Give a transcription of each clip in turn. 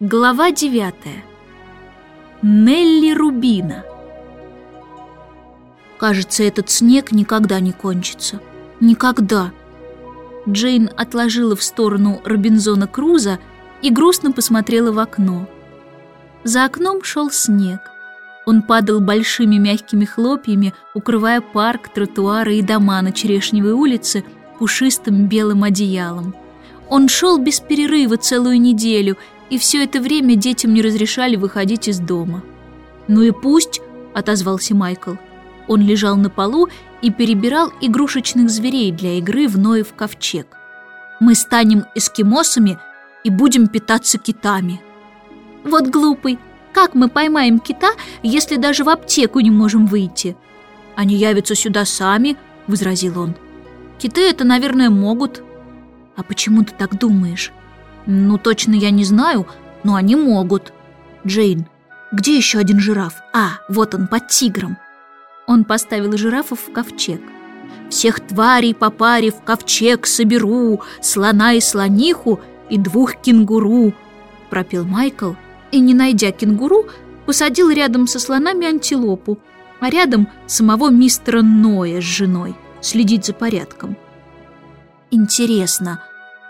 Глава девятая. Нелли Рубина. Кажется, этот снег никогда не кончится. Никогда. Джейн отложила в сторону Робинзона Круза и грустно посмотрела в окно. За окном шел снег. Он падал большими мягкими хлопьями, укрывая парк, тротуары и дома на Черешневой улице пушистым белым одеялом. Он шел без перерыва целую неделю, и все это время детям не разрешали выходить из дома. «Ну и пусть», — отозвался Майкл. Он лежал на полу и перебирал игрушечных зверей для игры в Ноев ковчег. «Мы станем эскимосами и будем питаться китами». «Вот глупый, как мы поймаем кита, если даже в аптеку не можем выйти?» «Они явятся сюда сами», — возразил он. «Киты это, наверное, могут». «А почему ты так думаешь?» «Ну, точно я не знаю, но они могут». «Джейн, где еще один жираф? А, вот он, под тигром». Он поставил жирафов в ковчег. «Всех тварей по паре в ковчег соберу, слона и слониху и двух кенгуру», — пропел Майкл, и, не найдя кенгуру, посадил рядом со слонами антилопу, а рядом самого мистера Ноя с женой, следить за порядком. «Интересно,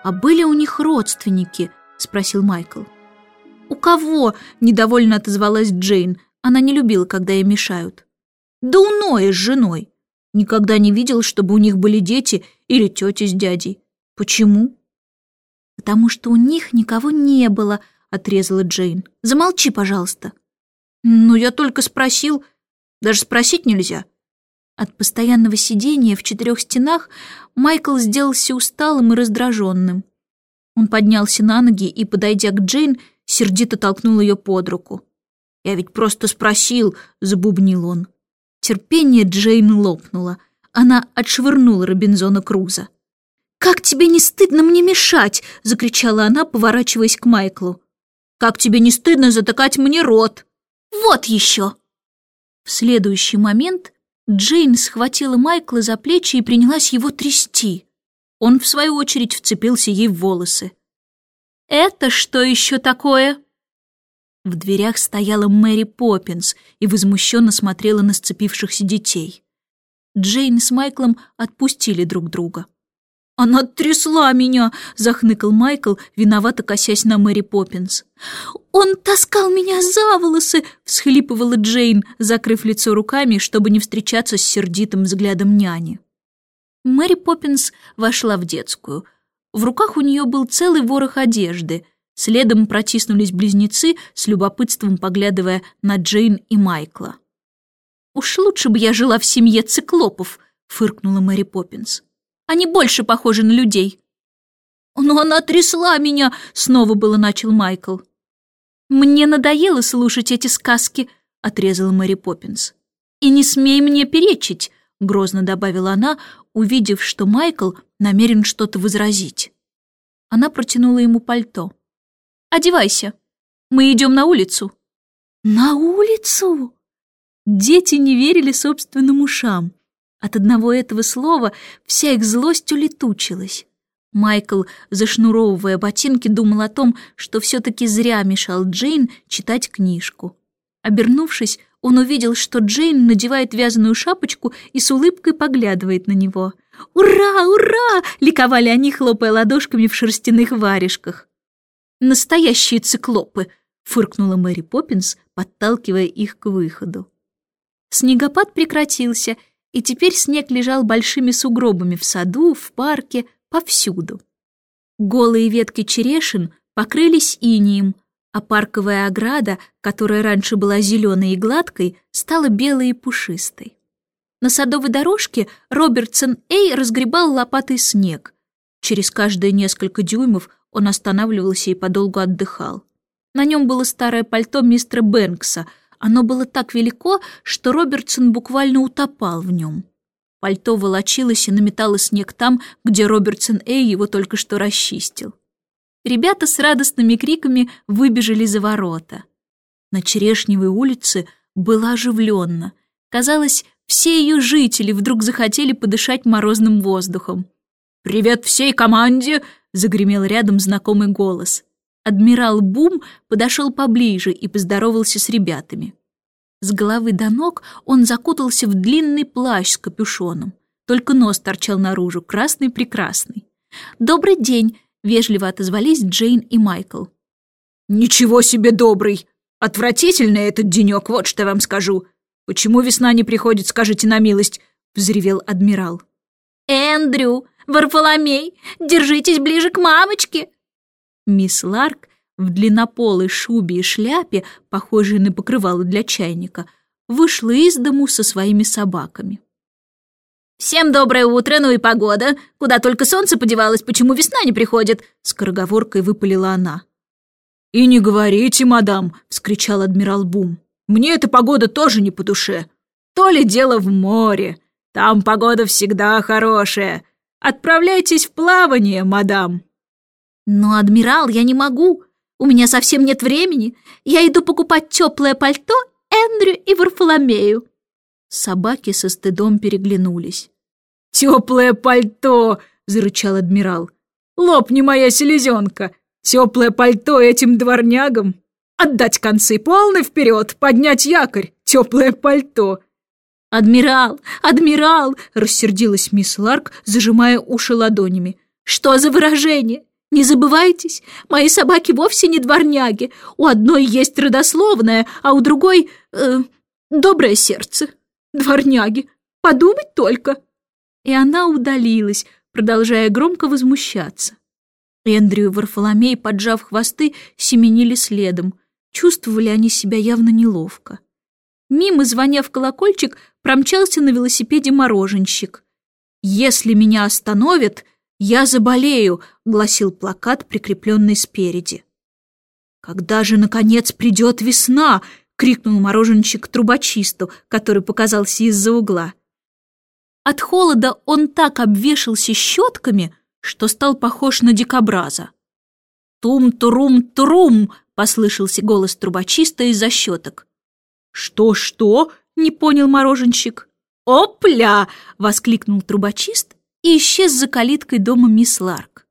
а были у них родственники?» — спросил Майкл. «У кого?» — недовольно отозвалась Джейн. Она не любила, когда ей мешают. «Да у Ноя с женой. Никогда не видел, чтобы у них были дети или тети с дядей. Почему?» «Потому что у них никого не было», — отрезала Джейн. «Замолчи, пожалуйста». «Ну, я только спросил. Даже спросить нельзя». От постоянного сидения в четырех стенах Майкл сделался усталым и раздраженным. Он поднялся на ноги и, подойдя к Джейн, сердито толкнул ее под руку. «Я ведь просто спросил», — забубнил он. Терпение Джейн лопнуло. Она отшвырнула Робинзона Круза. «Как тебе не стыдно мне мешать?» — закричала она, поворачиваясь к Майклу. «Как тебе не стыдно затыкать мне рот?» «Вот еще!» В следующий момент Джейн схватила Майкла за плечи и принялась его трясти. Он, в свою очередь, вцепился ей в волосы. «Это что еще такое?» В дверях стояла Мэри Поппинс и возмущенно смотрела на сцепившихся детей. Джейн с Майклом отпустили друг друга. «Она трясла меня!» — захныкал Майкл, виновато косясь на Мэри Поппинс. «Он таскал меня за волосы!» — всхлипывала Джейн, закрыв лицо руками, чтобы не встречаться с сердитым взглядом няни. Мэри Поппинс вошла в детскую. В руках у нее был целый ворох одежды. Следом протиснулись близнецы, с любопытством поглядывая на Джейн и Майкла. «Уж лучше бы я жила в семье циклопов», — фыркнула Мэри Поппинс. Они больше похожи на людей». «Но она трясла меня!» — снова было начал Майкл. «Мне надоело слушать эти сказки», — отрезала Мэри Поппинс. «И не смей мне перечить», — грозно добавила она, увидев, что Майкл намерен что-то возразить. Она протянула ему пальто. «Одевайся, мы идем на улицу». «На улицу?» Дети не верили собственным ушам. От одного этого слова вся их злость улетучилась. Майкл, зашнуровывая ботинки, думал о том, что все-таки зря мешал Джейн читать книжку. Обернувшись, он увидел, что Джейн надевает вязаную шапочку и с улыбкой поглядывает на него. «Ура! Ура!» — ликовали они, хлопая ладошками в шерстяных варежках. «Настоящие циклопы!» — фыркнула Мэри Поппинс, подталкивая их к выходу. Снегопад прекратился — и теперь снег лежал большими сугробами в саду, в парке, повсюду. Голые ветки черешин покрылись инием, а парковая ограда, которая раньше была зеленой и гладкой, стала белой и пушистой. На садовой дорожке Робертсон Эй разгребал лопатой снег. Через каждые несколько дюймов он останавливался и подолгу отдыхал. На нем было старое пальто мистера Бэнкса — оно было так велико, что Робертсон буквально утопал в нем. Пальто волочилось и наметало снег там, где Робертсон Эй его только что расчистил. Ребята с радостными криками выбежали за ворота. На Черешневой улице было оживленно. Казалось, все ее жители вдруг захотели подышать морозным воздухом. «Привет всей команде!» — загремел рядом знакомый голос. Адмирал Бум подошел поближе и поздоровался с ребятами. С головы до ног он закутался в длинный плащ с капюшоном. Только нос торчал наружу, красный-прекрасный. «Добрый день!» — вежливо отозвались Джейн и Майкл. «Ничего себе добрый! Отвратительный этот денек, вот что я вам скажу. Почему весна не приходит, скажите на милость?» — взревел адмирал. «Эндрю! Варфоломей! Держитесь ближе к мамочке!» Мисс Ларк в длиннополой шубе и шляпе, похожей на покрывало для чайника, вышла из дому со своими собаками. «Всем доброе утро, ну и погода! Куда только солнце подевалось, почему весна не приходит?» Скороговоркой выпалила она. «И не говорите, мадам!» — вскричал адмирал Бум. «Мне эта погода тоже не по душе. То ли дело в море. Там погода всегда хорошая. Отправляйтесь в плавание, мадам!» «Но, адмирал, я не могу. У меня совсем нет времени. Я иду покупать теплое пальто Эндрю и Варфоломею». Собаки со стыдом переглянулись. «Теплое пальто!» — зарычал адмирал. «Лопни моя селезенка! Теплое пальто этим дворнягам! Отдать концы полный вперед, поднять якорь! Теплое пальто!» «Адмирал! Адмирал!» — рассердилась мисс Ларк, зажимая уши ладонями. «Что за выражение? Не забывайтесь, мои собаки вовсе не дворняги. У одной есть родословное, а у другой э, доброе сердце. Дворняги. Подумать только. И она удалилась, продолжая громко возмущаться. Эндрю и Варфоломей, поджав хвосты, семенили следом. Чувствовали они себя явно неловко. Мимо, звоня в колокольчик, промчался на велосипеде мороженщик. «Если меня остановят, «Я заболею», — гласил плакат, прикрепленный спереди. «Когда же, наконец, придет весна?» — крикнул мороженщик трубочисту, который показался из-за угла. От холода он так обвешался щетками, что стал похож на дикобраза. «Тум-турум-турум!» — послышался голос трубочиста из-за щеток. «Что-что?» — не понял мороженщик. «Опля!» — воскликнул трубочист и исчез за калиткой дома мисс Ларк.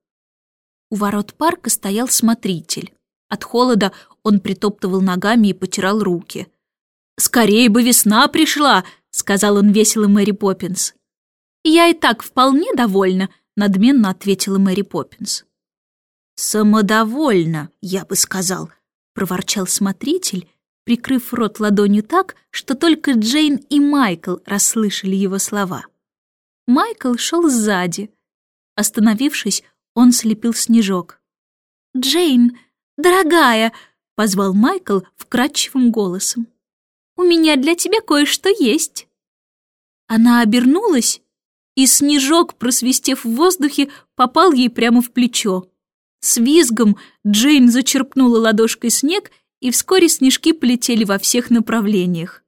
У ворот парка стоял смотритель. От холода он притоптывал ногами и потирал руки. «Скорее бы весна пришла!» — сказал он весело Мэри Поппинс. «Я и так вполне довольна», — надменно ответила Мэри Поппинс. «Самодовольно, я бы сказал», — проворчал смотритель, прикрыв рот ладонью так, что только Джейн и Майкл расслышали его слова. Майкл шел сзади. Остановившись, он слепил снежок. «Джейн, дорогая!» — позвал Майкл вкрадчивым голосом. «У меня для тебя кое-что есть». Она обернулась, и снежок, просвистев в воздухе, попал ей прямо в плечо. С визгом Джейн зачерпнула ладошкой снег, и вскоре снежки полетели во всех направлениях.